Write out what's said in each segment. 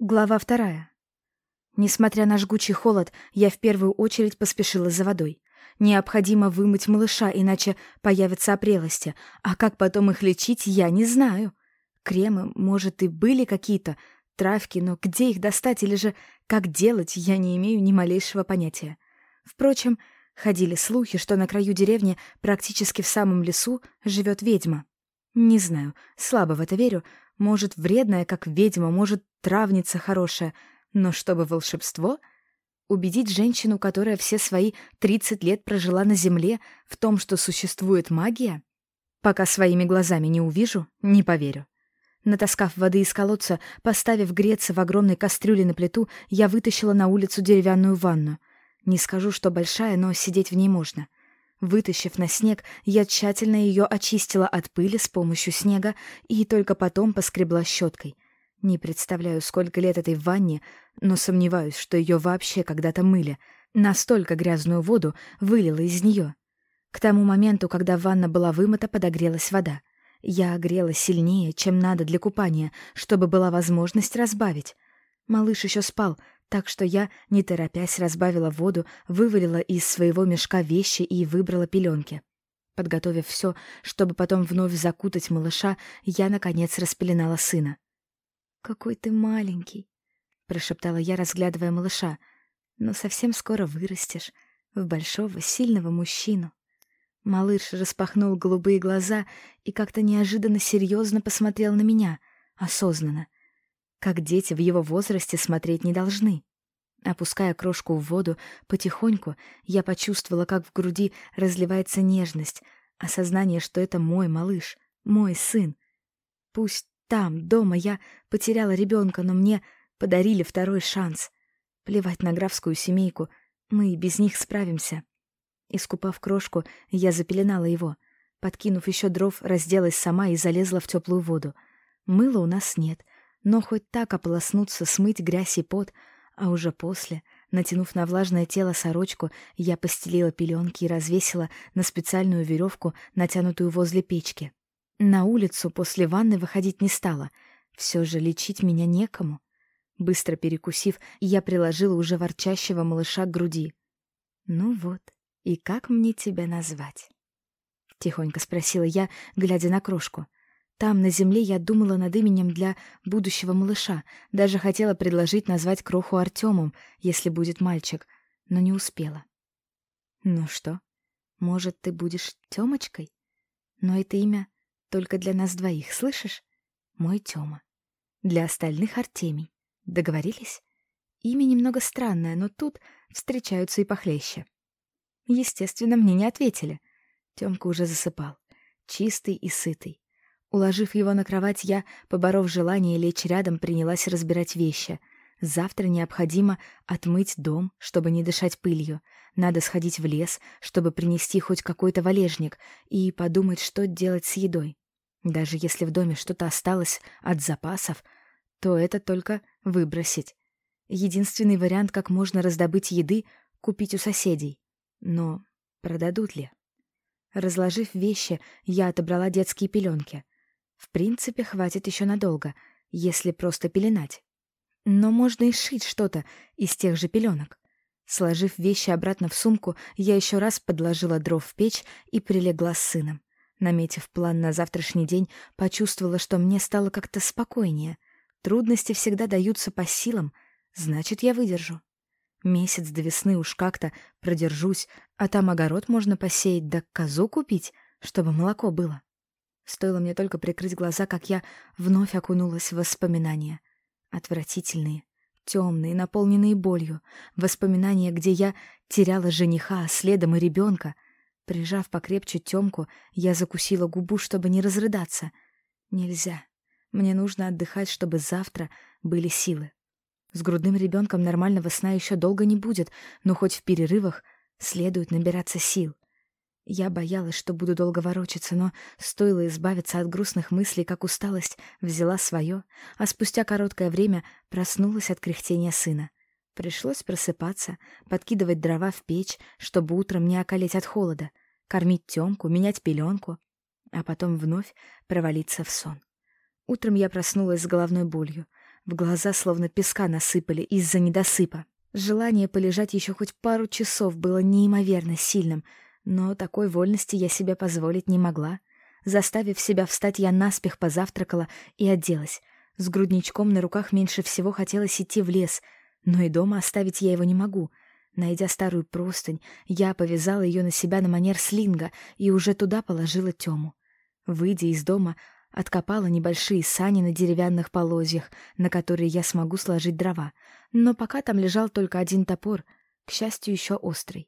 Глава вторая. Несмотря на жгучий холод, я в первую очередь поспешила за водой. Необходимо вымыть малыша, иначе появятся опрелости, а как потом их лечить, я не знаю. Кремы, может, и были какие-то, травки, но где их достать или же как делать, я не имею ни малейшего понятия. Впрочем, ходили слухи, что на краю деревни, практически в самом лесу, живет ведьма. Не знаю, слабо в это верю, может, вредная, как ведьма, может, травница хорошая. Но чтобы волшебство? Убедить женщину, которая все свои 30 лет прожила на Земле, в том, что существует магия? Пока своими глазами не увижу, не поверю. Натаскав воды из колодца, поставив греться в огромной кастрюле на плиту, я вытащила на улицу деревянную ванну. Не скажу, что большая, но сидеть в ней можно. Вытащив на снег, я тщательно ее очистила от пыли с помощью снега и только потом поскребла щеткой. Не представляю, сколько лет этой ванне, но сомневаюсь, что ее вообще когда-то мыли. Настолько грязную воду вылила из нее. К тому моменту, когда ванна была вымыта, подогрелась вода. Я огрела сильнее, чем надо для купания, чтобы была возможность разбавить. Малыш еще спал, так что я, не торопясь, разбавила воду, вывалила из своего мешка вещи и выбрала пеленки. Подготовив все, чтобы потом вновь закутать малыша, я, наконец, распеленала сына. «Какой ты маленький!» — прошептала я, разглядывая малыша. «Но совсем скоро вырастешь в большого, сильного мужчину». Малыш распахнул голубые глаза и как-то неожиданно серьезно посмотрел на меня, осознанно — как дети в его возрасте смотреть не должны. Опуская крошку в воду, потихоньку я почувствовала, как в груди разливается нежность, осознание, что это мой малыш, мой сын. Пусть там, дома, я потеряла ребенка, но мне подарили второй шанс. Плевать на графскую семейку, мы и без них справимся. Искупав крошку, я запеленала его. Подкинув еще дров, разделась сама и залезла в теплую воду. Мыла у нас нет — но хоть так ополоснуться, смыть грязь и пот, а уже после, натянув на влажное тело сорочку, я постелила пеленки и развесила на специальную веревку, натянутую возле печки. На улицу после ванны выходить не стала. Все же лечить меня некому. Быстро перекусив, я приложила уже ворчащего малыша к груди. «Ну вот, и как мне тебя назвать?» — тихонько спросила я, глядя на крошку — там, на земле, я думала над именем для будущего малыша, даже хотела предложить назвать кроху Артемом, если будет мальчик, но не успела. Ну что, может, ты будешь Тёмочкой? Но это имя только для нас двоих, слышишь? Мой Тёма. Для остальных Артемий. Договорились? Имя немного странное, но тут встречаются и похлеще. Естественно, мне не ответили. Тёмка уже засыпал. Чистый и сытый. Уложив его на кровать, я, поборов желание лечь рядом, принялась разбирать вещи. Завтра необходимо отмыть дом, чтобы не дышать пылью. Надо сходить в лес, чтобы принести хоть какой-то валежник, и подумать, что делать с едой. Даже если в доме что-то осталось от запасов, то это только выбросить. Единственный вариант, как можно раздобыть еды — купить у соседей. Но продадут ли? Разложив вещи, я отобрала детские пеленки. В принципе, хватит еще надолго, если просто пеленать. Но можно и сшить что-то из тех же пеленок. Сложив вещи обратно в сумку, я еще раз подложила дров в печь и прилегла с сыном. Наметив план на завтрашний день, почувствовала, что мне стало как-то спокойнее. Трудности всегда даются по силам, значит, я выдержу. Месяц до весны уж как-то продержусь, а там огород можно посеять да козу купить, чтобы молоко было. Стоило мне только прикрыть глаза, как я вновь окунулась в воспоминания. Отвратительные, темные, наполненные болью. Воспоминания, где я теряла жениха, а следом и ребенка. Прижав покрепче Тёмку, я закусила губу, чтобы не разрыдаться. Нельзя. Мне нужно отдыхать, чтобы завтра были силы. С грудным ребенком нормального сна еще долго не будет, но хоть в перерывах следует набираться сил. Я боялась, что буду долго ворочаться, но стоило избавиться от грустных мыслей, как усталость взяла свое, а спустя короткое время проснулась от кряхтения сына. Пришлось просыпаться, подкидывать дрова в печь, чтобы утром не околеть от холода, кормить Тёмку, менять пеленку, а потом вновь провалиться в сон. Утром я проснулась с головной болью. В глаза словно песка насыпали из-за недосыпа. Желание полежать еще хоть пару часов было неимоверно сильным, но такой вольности я себе позволить не могла. Заставив себя встать, я наспех позавтракала и оделась. С грудничком на руках меньше всего хотелось идти в лес, но и дома оставить я его не могу. Найдя старую простынь, я повязала ее на себя на манер слинга и уже туда положила Тему. Выйдя из дома, откопала небольшие сани на деревянных полозьях, на которые я смогу сложить дрова, но пока там лежал только один топор, к счастью, еще острый.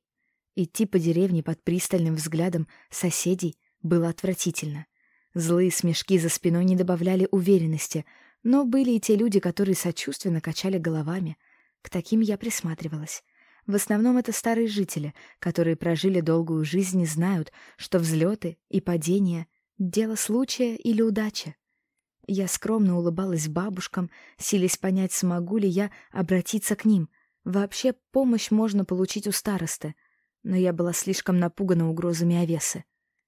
Идти по деревне под пристальным взглядом соседей было отвратительно. Злые смешки за спиной не добавляли уверенности, но были и те люди, которые сочувственно качали головами. К таким я присматривалась. В основном это старые жители, которые прожили долгую жизнь и знают, что взлеты и падения — дело случая или удачи. Я скромно улыбалась бабушкам, силясь понять, смогу ли я обратиться к ним. Вообще, помощь можно получить у старосты, но я была слишком напугана угрозами Овесы.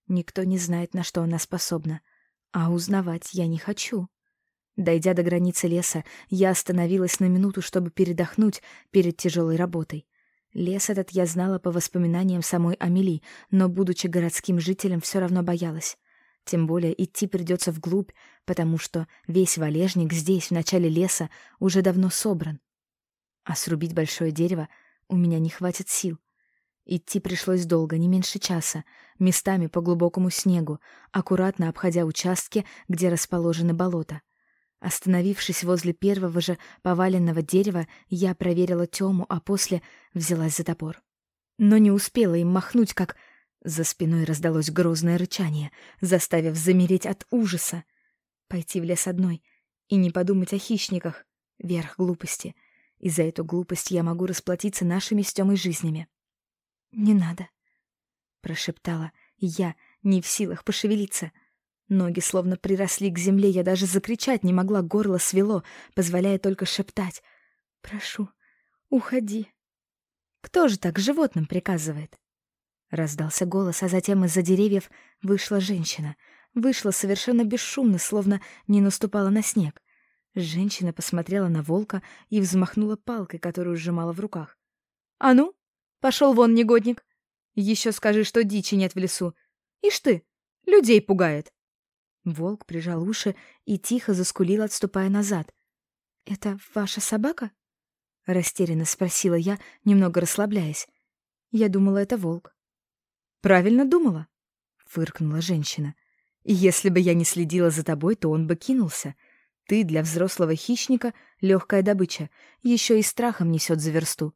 Никто не знает, на что она способна, а узнавать я не хочу. Дойдя до границы леса, я остановилась на минуту, чтобы передохнуть перед тяжелой работой. Лес этот я знала по воспоминаниям самой Амели, но, будучи городским жителем, все равно боялась. Тем более идти придется вглубь, потому что весь валежник здесь, в начале леса, уже давно собран. А срубить большое дерево у меня не хватит сил. Идти пришлось долго, не меньше часа, местами по глубокому снегу, аккуратно обходя участки, где расположены болота. Остановившись возле первого же поваленного дерева, я проверила Тему, а после взялась за топор. Но не успела им махнуть, как за спиной раздалось грозное рычание, заставив замереть от ужаса. Пойти в лес одной и не подумать о хищниках — верх глупости. И за эту глупость я могу расплатиться нашими с Тёмой жизнями. «Не надо», — прошептала я, не в силах пошевелиться — Ноги словно приросли к земле, я даже закричать не могла, горло свело, позволяя только шептать. «Прошу, уходи». «Кто же так животным приказывает?» Раздался голос, а затем из-за деревьев вышла женщина. Вышла совершенно бесшумно, словно не наступала на снег. Женщина посмотрела на волка и взмахнула палкой, которую сжимала в руках. «А ну, пошел вон, негодник! Еще скажи, что дичи нет в лесу. Ишь ты, людей пугает!» Волк прижал уши и тихо заскулил, отступая назад. «Это ваша собака?» — растерянно спросила я, немного расслабляясь. Я думала, это волк. «Правильно думала», — фыркнула женщина. «Если бы я не следила за тобой, то он бы кинулся. Ты для взрослого хищника — легкая добыча, еще и страхом несет за версту».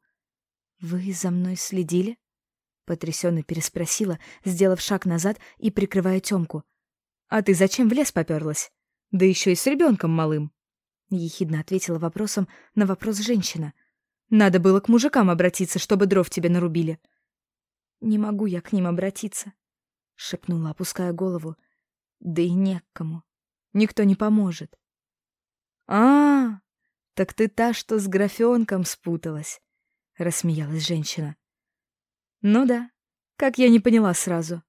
«Вы за мной следили?» — потрясенно переспросила, сделав шаг назад и прикрывая Тёмку — «А ты зачем в лес попёрлась? Да еще и с ребенком малым!» Ехидно ответила вопросом на вопрос женщина. «Надо было к мужикам обратиться, чтобы дров тебе нарубили». «Не могу я к ним обратиться», — шепнула, опуская голову. «Да и не к кому. Никто не поможет». «А, -а так ты та, что с графенком спуталась», — рассмеялась женщина. «Ну да, как я не поняла сразу.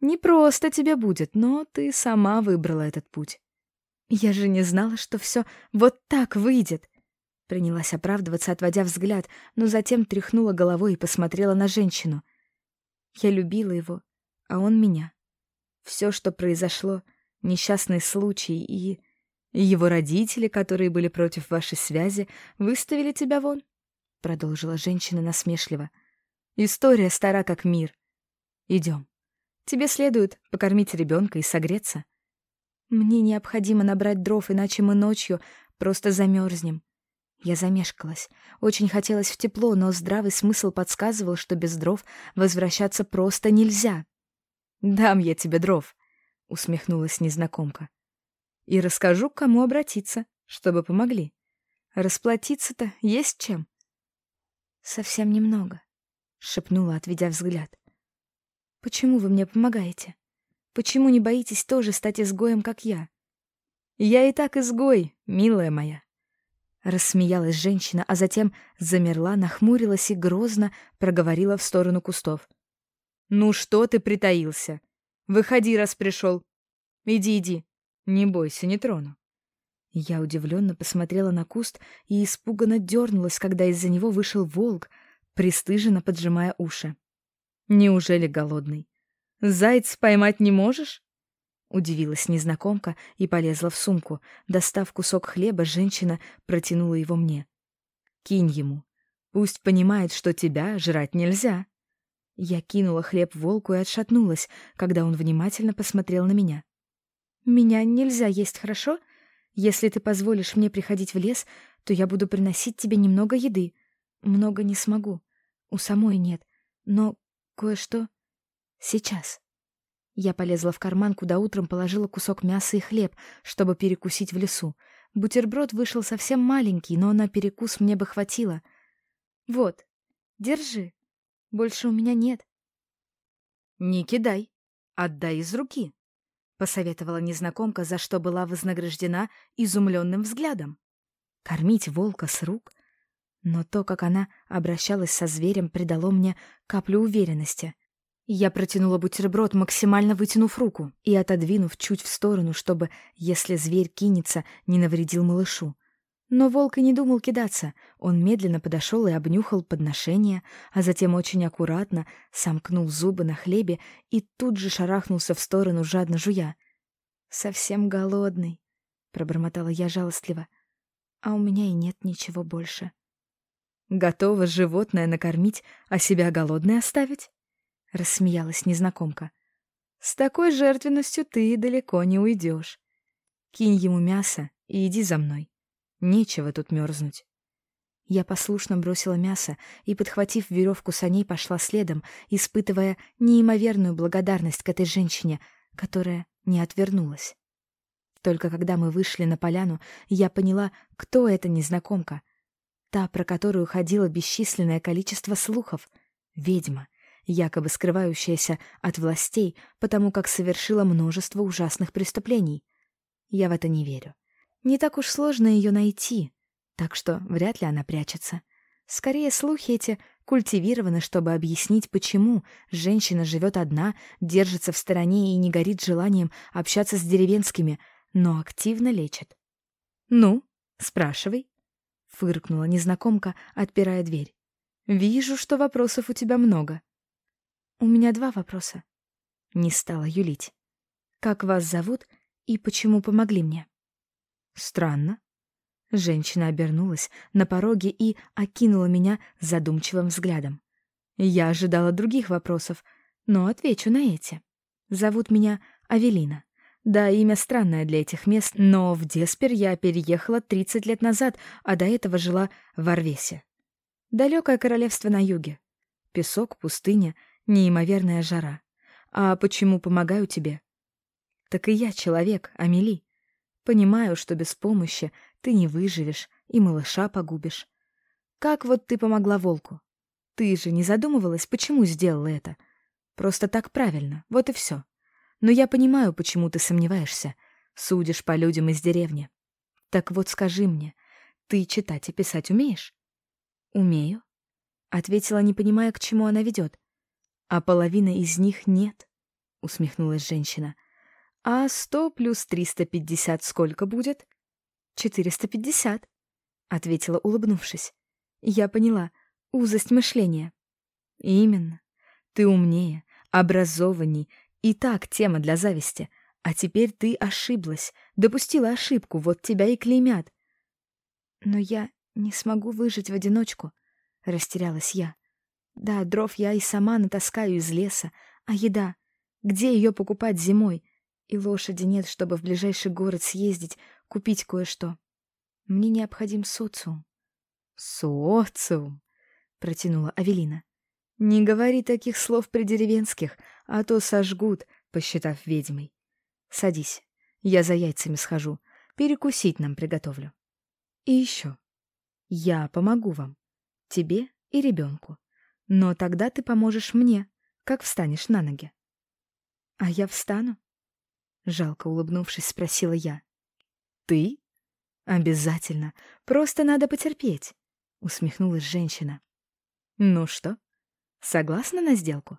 Не просто тебе будет, но ты сама выбрала этот путь. Я же не знала, что все вот так выйдет. Принялась оправдываться, отводя взгляд, но затем тряхнула головой и посмотрела на женщину. Я любила его, а он меня. Все, что произошло, несчастный случай и... его родители, которые были против вашей связи, выставили тебя вон, — продолжила женщина насмешливо. История стара как мир. Идем. Тебе следует покормить ребенка и согреться. Мне необходимо набрать дров, иначе мы ночью просто замерзнем. Я замешкалась. Очень хотелось в тепло, но здравый смысл подсказывал, что без дров возвращаться просто нельзя. «Дам я тебе дров», — усмехнулась незнакомка. «И расскажу, к кому обратиться, чтобы помогли. Расплатиться-то есть чем». «Совсем немного», — шепнула, отведя взгляд. Почему вы мне помогаете? Почему не боитесь тоже стать изгоем, как я? Я и так изгой, милая моя. Рассмеялась женщина, а затем замерла, нахмурилась и грозно проговорила в сторону кустов. «Ну что ты притаился? Выходи, раз пришел. Иди, иди. Не бойся, не трону». Я удивленно посмотрела на куст и испуганно дернулась, когда из-за него вышел волк, пристыженно поджимая уши. «Неужели голодный? Зайц поймать не можешь?» Удивилась незнакомка и полезла в сумку. Достав кусок хлеба, женщина протянула его мне. «Кинь ему. Пусть понимает, что тебя жрать нельзя». Я кинула хлеб волку и отшатнулась, когда он внимательно посмотрел на меня. «Меня нельзя есть, хорошо? Если ты позволишь мне приходить в лес, то я буду приносить тебе немного еды. Много не смогу. У самой нет. Но кое-что сейчас». Я полезла в карман, куда утром положила кусок мяса и хлеб, чтобы перекусить в лесу. Бутерброд вышел совсем маленький, но на перекус мне бы хватило. «Вот, держи», больше у меня нет. Не кидай, отдай из руки, посоветовала незнакомка, за что была вознаграждена изумленным взглядом. Кормить волка с рук? Но то, как она обращалась со зверем, придало мне каплю уверенности. Я протянула бутерброд, максимально вытянув руку и отодвинув чуть в сторону, чтобы, если зверь кинется, не навредил малышу. Но волк и не думал кидаться. Он медленно подошел и обнюхал подношение, а затем очень аккуратно сомкнул зубы на хлебе и тут же шарахнулся в сторону, жадно жуя. «Совсем голодный», — пробормотала я жалостливо. «А у меня и нет ничего больше». «Готова животное накормить, а себя голодной оставить?» — рассмеялась незнакомка. «С такой жертвенностью ты далеко не уйдешь. Кинь ему мясо и иди за мной». Нечего тут мерзнуть. Я послушно бросила мясо и, подхватив веревку саней, пошла следом, испытывая неимоверную благодарность к этой женщине, которая не отвернулась. Только когда мы вышли на поляну, я поняла, кто эта незнакомка. Та, про которую ходило бесчисленное количество слухов. Ведьма, якобы скрывающаяся от властей, потому как совершила множество ужасных преступлений. Я в это не верю. Не так уж сложно ее найти, так что вряд ли она прячется. Скорее, слухи эти культивированы, чтобы объяснить, почему женщина живет одна, держится в стороне и не горит желанием общаться с деревенскими, но активно лечит. «Ну, спрашивай», — фыркнула незнакомка, отпирая дверь. «Вижу, что вопросов у тебя много». «У меня два вопроса». Не стала юлить. «Как вас зовут и почему помогли мне?» Странно. Женщина обернулась на пороге и окинула меня задумчивым взглядом. Я ожидала других вопросов, но отвечу на эти. Зовут меня Авелина. Да, имя странное для этих мест, но в Деспер я переехала 30 лет назад, а до этого жила в Орвесе. Далекое королевство на юге. Песок, пустыня, неимоверная жара. А почему помогаю тебе? Так и я человек, Амели. Понимаю, что без помощи ты не выживешь и малыша погубишь. Как вот ты помогла волку? Ты же не задумывалась, почему сделала это? Просто так правильно, вот и все. Но я понимаю, почему ты сомневаешься. Судишь по людям из деревни. Так вот скажи мне, ты читать и писать умеешь? Умею, ответила, не понимая, к чему она ведет. А половина из них нет, усмехнулась женщина. А сто плюс триста пятьдесят сколько будет? Четыреста пятьдесят, ответила, улыбнувшись. Я поняла. Узость мышления. Именно. Ты умнее, образованней. И так тема для зависти. А теперь ты ошиблась, допустила ошибку, вот тебя и клеймят. Но я не смогу выжить в одиночку, растерялась я. Да, дров я и сама натаскаю из леса, а еда? Где ее покупать зимой? И лошади нет, чтобы в ближайший город съездить, купить кое-что. Мне необходим социум. Социум, протянула Авелина. Не говори таких слов при деревенских, а то сожгут, посчитав ведьмой. Садись, я за яйцами схожу, перекусить нам приготовлю. И еще. Я помогу вам, тебе и ребенку. Но тогда ты поможешь мне, как встанешь на ноги. А я встану? Жалко улыбнувшись, спросила я. «Ты?» «Обязательно. Просто надо потерпеть», — усмехнулась женщина. «Ну что, согласна на сделку?»